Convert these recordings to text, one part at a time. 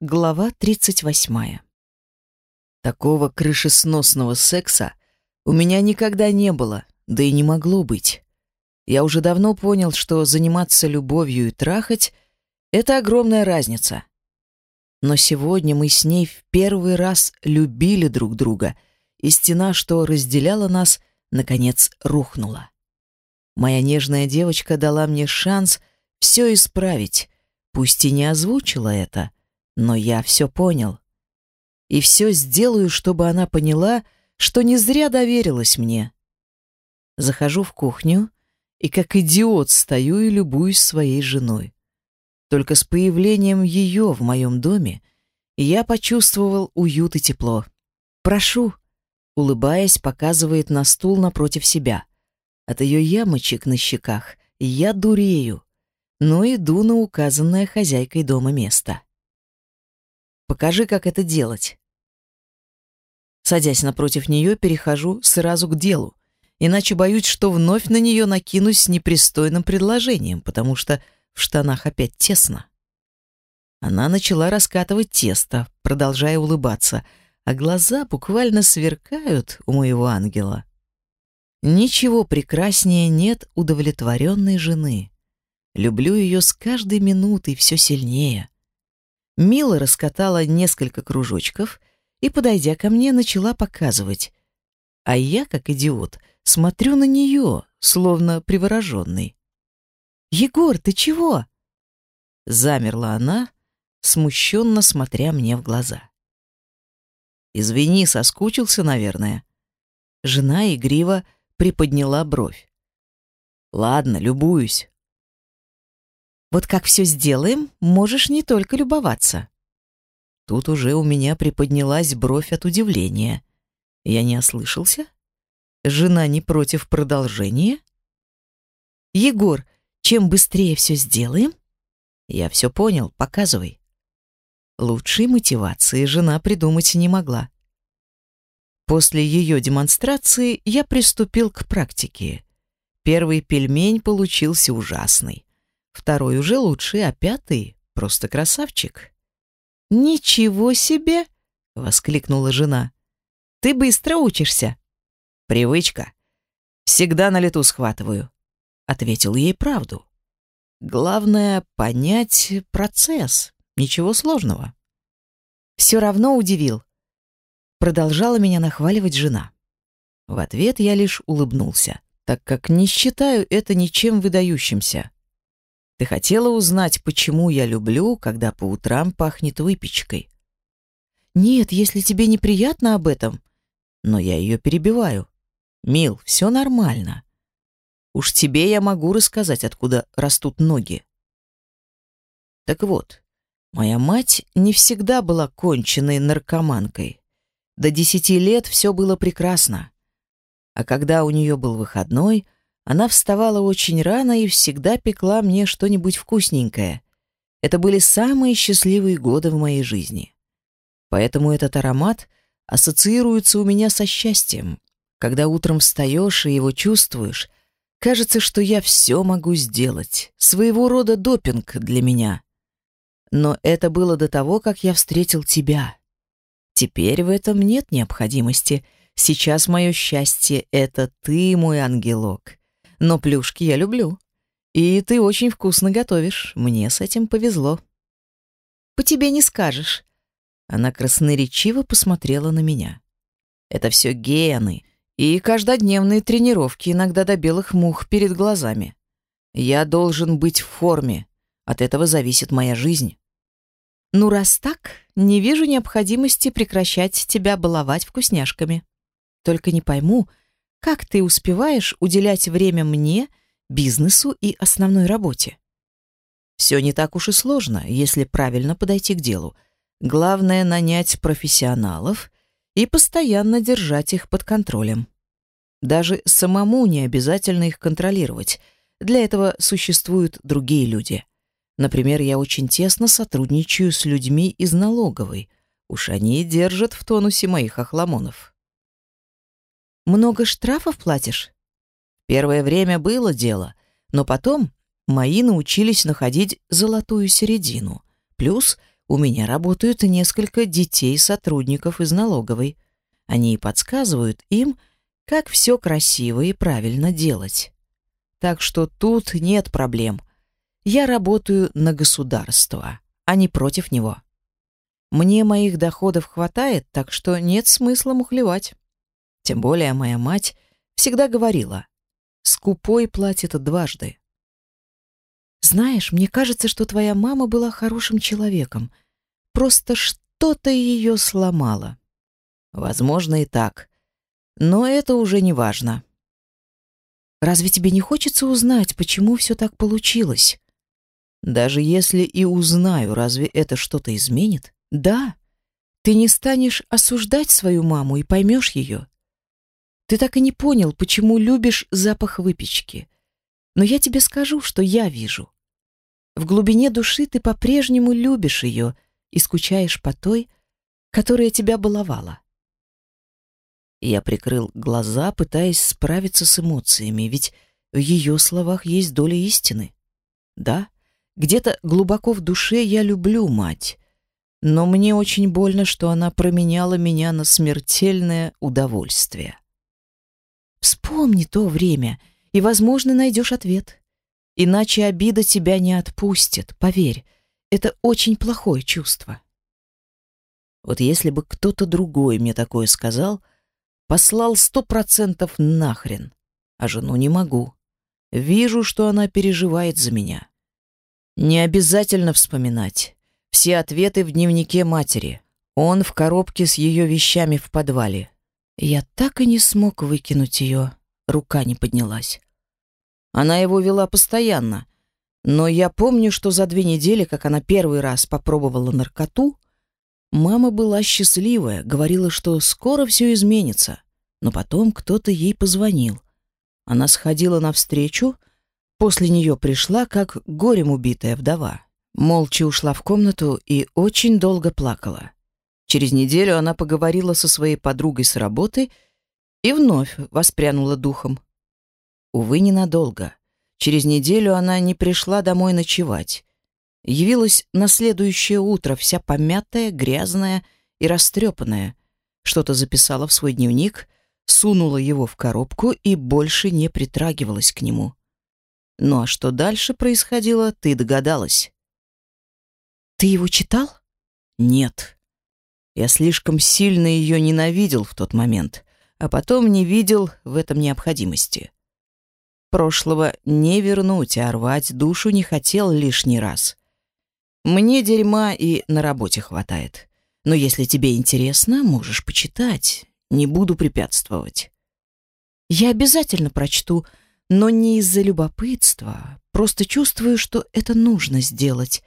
Глава 38. Такого крышесносного секса у меня никогда не было, да и не могло быть. Я уже давно понял, что заниматься любовью и трахать — это огромная разница. Но сегодня мы с ней в первый раз любили друг друга, и стена, что разделяла нас, наконец рухнула. Моя нежная девочка дала мне шанс все исправить, пусть и не озвучила это — но я все понял. И все сделаю, чтобы она поняла, что не зря доверилась мне. Захожу в кухню и как идиот стою и любуюсь своей женой. Только с появлением ее в моем доме я почувствовал уют и тепло. «Прошу», — улыбаясь, показывает на стул напротив себя. От ее ямочек на щеках я дурею, но иду на указанное хозяйкой дома место. Покажи, как это делать. Садясь напротив нее, перехожу сразу к делу. Иначе боюсь, что вновь на нее накинусь с непристойным предложением, потому что в штанах опять тесно. Она начала раскатывать тесто, продолжая улыбаться, а глаза буквально сверкают у моего ангела. Ничего прекраснее нет удовлетворенной жены. Люблю ее с каждой минутой все сильнее. Мила раскатала несколько кружочков и, подойдя ко мне, начала показывать. А я, как идиот, смотрю на нее, словно привороженный. «Егор, ты чего?» Замерла она, смущенно смотря мне в глаза. «Извини, соскучился, наверное». Жена игриво приподняла бровь. «Ладно, любуюсь. Вот как все сделаем, можешь не только любоваться. Тут уже у меня приподнялась бровь от удивления. Я не ослышался? Жена не против продолжения? Егор, чем быстрее все сделаем? Я все понял, показывай. Лучшей мотивации жена придумать не могла. После ее демонстрации я приступил к практике. Первый пельмень получился ужасный. Второй уже лучший, а пятый просто красавчик. «Ничего себе!» — воскликнула жена. «Ты быстро учишься». «Привычка. Всегда на лету схватываю», — ответил ей правду. «Главное — понять процесс. Ничего сложного». «Все равно удивил», — продолжала меня нахваливать жена. В ответ я лишь улыбнулся, так как не считаю это ничем выдающимся. Ты хотела узнать, почему я люблю, когда по утрам пахнет выпечкой? Нет, если тебе неприятно об этом. Но я ее перебиваю. Мил, все нормально. Уж тебе я могу рассказать, откуда растут ноги. Так вот, моя мать не всегда была конченной наркоманкой. До десяти лет все было прекрасно. А когда у нее был выходной — она вставала очень рано и всегда пекла мне что-нибудь вкусненькое. Это были самые счастливые годы в моей жизни. Поэтому этот аромат ассоциируется у меня со счастьем. Когда утром встаешь и его чувствуешь, кажется, что я все могу сделать. Своего рода допинг для меня. Но это было до того, как я встретил тебя. Теперь в этом нет необходимости. Сейчас мое счастье — это ты, мой ангелок но плюшки я люблю. И ты очень вкусно готовишь. Мне с этим повезло. По тебе не скажешь. Она красноречиво посмотрела на меня. Это все гены и каждодневные тренировки, иногда до белых мух перед глазами. Я должен быть в форме. От этого зависит моя жизнь. Ну, раз так, не вижу необходимости прекращать тебя баловать вкусняшками. Только не пойму, как ты успеваешь уделять время мне, бизнесу и основной работе? Все не так уж и сложно, если правильно подойти к делу. Главное — нанять профессионалов и постоянно держать их под контролем. Даже самому не обязательно их контролировать. Для этого существуют другие люди. Например, я очень тесно сотрудничаю с людьми из налоговой. Уж они держат в тонусе моих охламонов. Много штрафов платишь? Первое время было дело, но потом мои научились находить золотую середину. Плюс у меня работают несколько детей сотрудников из налоговой. Они подсказывают им, как все красиво и правильно делать. Так что тут нет проблем. Я работаю на государство, а не против него. Мне моих доходов хватает, так что нет смысла мухлевать. Тем более моя мать всегда говорила, скупой платит дважды. Знаешь, мне кажется, что твоя мама была хорошим человеком. Просто что-то ее сломало. Возможно и так. Но это уже не важно. Разве тебе не хочется узнать, почему все так получилось? Даже если и узнаю, разве это что-то изменит? Да. Ты не станешь осуждать свою маму и поймешь ее. Ты так и не понял, почему любишь запах выпечки. Но я тебе скажу, что я вижу. В глубине души ты по-прежнему любишь ее и скучаешь по той, которая тебя баловала. Я прикрыл глаза, пытаясь справиться с эмоциями, ведь в ее словах есть доля истины. Да, где-то глубоко в душе я люблю мать, но мне очень больно, что она променяла меня на смертельное удовольствие. Вспомни то время, и, возможно, найдешь ответ. Иначе обида тебя не отпустит, поверь. Это очень плохое чувство. Вот если бы кто-то другой мне такое сказал, послал сто процентов нахрен, а жену не могу. Вижу, что она переживает за меня. Не обязательно вспоминать. Все ответы в дневнике матери. Он в коробке с ее вещами в подвале. Я так и не смог выкинуть ее. Рука не поднялась. Она его вела постоянно. Но я помню, что за две недели, как она первый раз попробовала наркоту, мама была счастливая, говорила, что скоро все изменится. Но потом кто-то ей позвонил. Она сходила навстречу, после нее пришла, как горем убитая вдова. Молча ушла в комнату и очень долго плакала. Через неделю она поговорила со своей подругой с работы и вновь воспрянула духом. Увы, ненадолго. Через неделю она не пришла домой ночевать. Явилась на следующее утро, вся помятая, грязная и растрепанная. Что-то записала в свой дневник, сунула его в коробку и больше не притрагивалась к нему. Ну а что дальше происходило, ты догадалась. «Ты его читал?» «Нет. Я слишком сильно ее ненавидел в тот момент, а потом не видел в этом необходимости. Прошлого не вернуть, а рвать душу не хотел лишний раз. Мне дерьма и на работе хватает. Но если тебе интересно, можешь почитать. Не буду препятствовать. Я обязательно прочту, но не из-за любопытства. Просто чувствую, что это нужно сделать.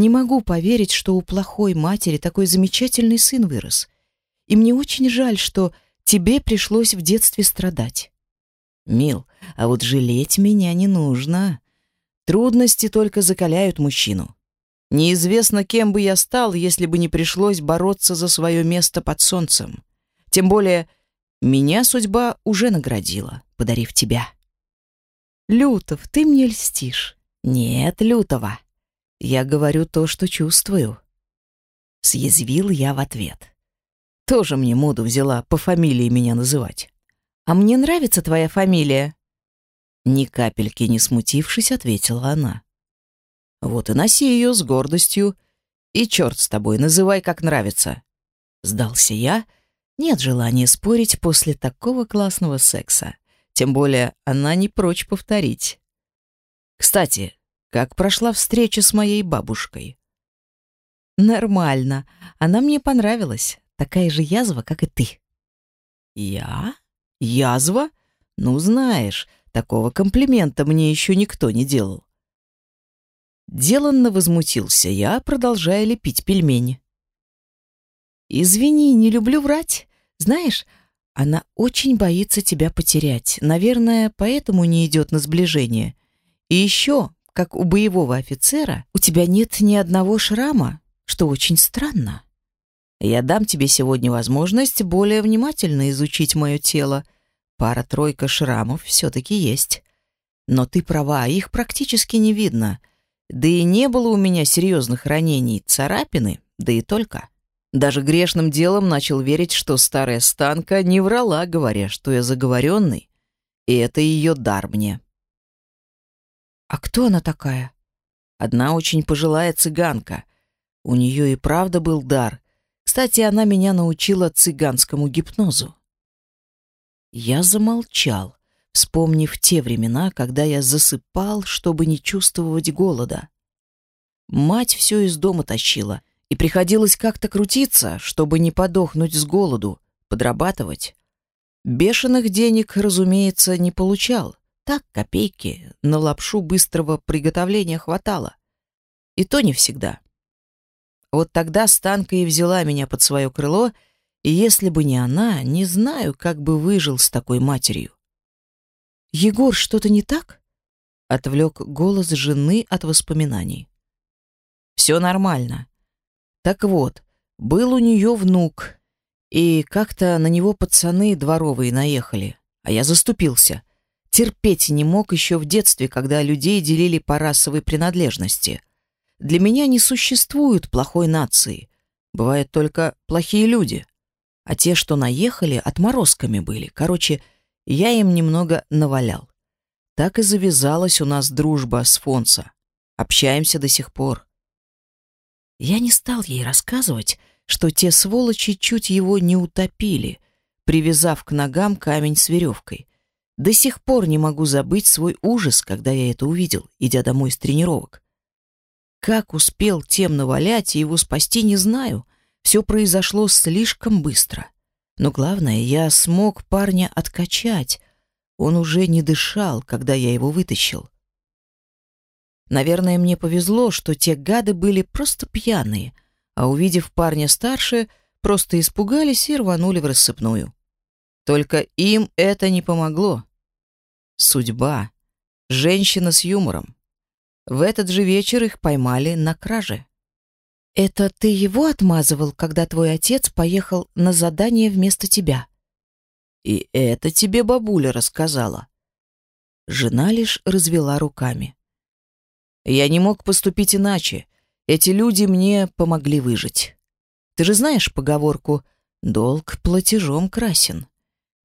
Не могу поверить, что у плохой матери такой замечательный сын вырос. И мне очень жаль, что тебе пришлось в детстве страдать. Мил, а вот жалеть меня не нужно. Трудности только закаляют мужчину. Неизвестно, кем бы я стал, если бы не пришлось бороться за свое место под солнцем. Тем более, меня судьба уже наградила, подарив тебя. Лютов, ты мне льстишь. Нет, Лютова. Я говорю то, что чувствую. Съязвил я в ответ. Тоже мне моду взяла по фамилии меня называть. «А мне нравится твоя фамилия?» Ни капельки не смутившись, ответила она. «Вот и носи ее с гордостью. И черт с тобой, называй как нравится». Сдался я. Нет желания спорить после такого классного секса. Тем более она не прочь повторить. «Кстати, как прошла встреча с моей бабушкой?» «Нормально. Она мне понравилась. Такая же язва, как и ты». «Я?» Язва? Ну, знаешь, такого комплимента мне еще никто не делал. Деланно возмутился я, продолжая лепить пельмени. «Извини, не люблю врать. Знаешь, она очень боится тебя потерять. Наверное, поэтому не идет на сближение. И еще, как у боевого офицера, у тебя нет ни одного шрама, что очень странно». Я дам тебе сегодня возможность более внимательно изучить мое тело. Пара-тройка шрамов все-таки есть. Но ты права, их практически не видно. Да и не было у меня серьезных ранений, царапины, да и только. Даже грешным делом начал верить, что старая станка не врала, говоря, что я заговоренный, и это ее дар мне. «А кто она такая?» Одна очень пожилая цыганка. У нее и правда был дар. Кстати, она меня научила цыганскому гипнозу. Я замолчал, вспомнив те времена, когда я засыпал, чтобы не чувствовать голода. Мать все из дома тащила, и приходилось как-то крутиться, чтобы не подохнуть с голоду, подрабатывать. Бешеных денег, разумеется, не получал. Так, копейки, на лапшу быстрого приготовления хватало. И то не всегда. Вот тогда Станка и взяла меня под свое крыло, и если бы не она, не знаю, как бы выжил с такой матерью. «Егор, что-то не так?» — отвлек голос жены от воспоминаний. «Все нормально. Так вот, был у нее внук, и как-то на него пацаны дворовые наехали, а я заступился. Терпеть не мог еще в детстве, когда людей делили по расовой принадлежности. Для меня не существует плохой нации. Бывают только плохие люди. А те, что наехали, отморозками были. Короче, я им немного навалял. Так и завязалась у нас дружба с Фонса. Общаемся до сих пор. Я не стал ей рассказывать, что те сволочи чуть его не утопили, привязав к ногам камень с веревкой. До сих пор не могу забыть свой ужас, когда я это увидел, идя домой с тренировок. Как успел тем навалять и его спасти, не знаю. Все произошло слишком быстро. Но главное, я смог парня откачать. Он уже не дышал, когда я его вытащил. Наверное, мне повезло, что те гады были просто пьяные, а увидев парня старше, просто испугались и рванули в рассыпную. Только им это не помогло. Судьба. Женщина с юмором. В этот же вечер их поймали на краже. «Это ты его отмазывал, когда твой отец поехал на задание вместо тебя?» «И это тебе бабуля рассказала». Жена лишь развела руками. «Я не мог поступить иначе. Эти люди мне помогли выжить. Ты же знаешь поговорку «долг платежом красен».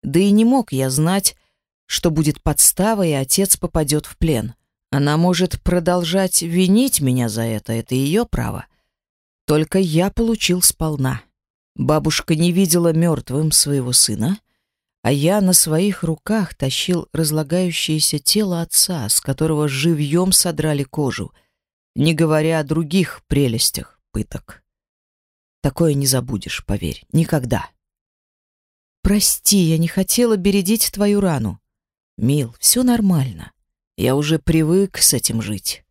Да и не мог я знать, что будет подстава, и отец попадет в плен. Она может продолжать винить меня за это, это ее право. Только я получил сполна. Бабушка не видела мертвым своего сына, а я на своих руках тащил разлагающееся тело отца, с которого живьем содрали кожу, не говоря о других прелестях пыток. Такое не забудешь, поверь, никогда. Прости, я не хотела бередить твою рану. Мил, все нормально. Я уже привык с этим жить.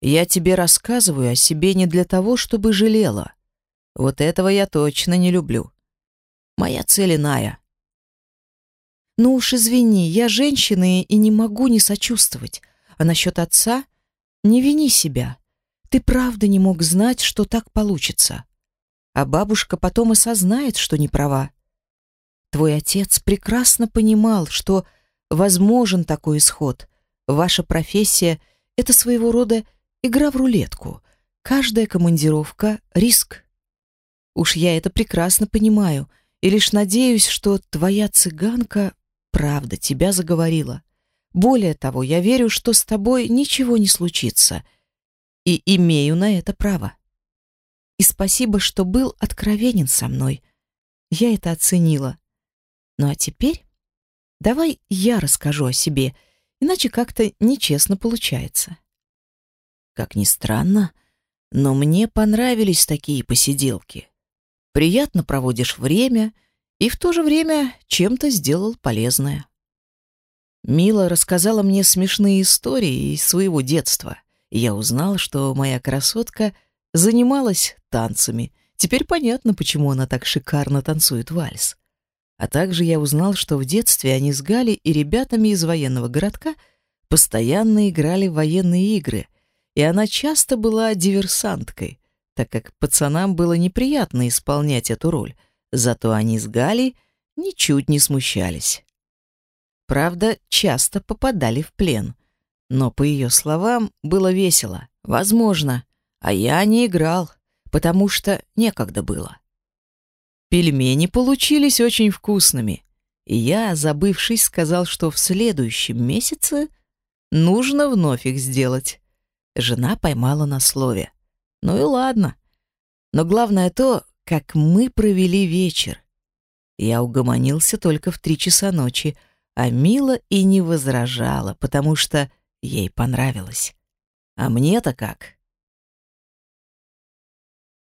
Я тебе рассказываю о себе не для того, чтобы жалела. Вот этого я точно не люблю. Моя цель иная. Ну уж извини, я женщина и не могу не сочувствовать. А насчет отца? Не вини себя. Ты правда не мог знать, что так получится. А бабушка потом осознает, что не права. Твой отец прекрасно понимал, что возможен такой исход. Ваша профессия — это своего рода игра в рулетку. Каждая командировка — риск. Уж я это прекрасно понимаю, и лишь надеюсь, что твоя цыганка правда тебя заговорила. Более того, я верю, что с тобой ничего не случится, и имею на это право. И спасибо, что был откровенен со мной. Я это оценила. Ну а теперь Давай я расскажу о себе, иначе как-то нечестно получается. Как ни странно, но мне понравились такие посиделки. Приятно проводишь время и в то же время чем-то сделал полезное. Мила рассказала мне смешные истории из своего детства. Я узнал, что моя красотка занималась танцами. Теперь понятно, почему она так шикарно танцует вальс. А также я узнал, что в детстве они с Галей и ребятами из военного городка постоянно играли в военные игры, и она часто была диверсанткой, так как пацанам было неприятно исполнять эту роль, зато они с Галей ничуть не смущались. Правда, часто попадали в плен, но, по ее словам, было весело. Возможно, а я не играл, потому что некогда было. Пельмени получились очень вкусными, и я, забывшись, сказал, что в следующем месяце нужно вновь их сделать. Жена поймала на слове. Ну и ладно. Но главное то, как мы провели вечер. Я угомонился только в три часа ночи, а Мила и не возражала, потому что ей понравилось. А мне-то как?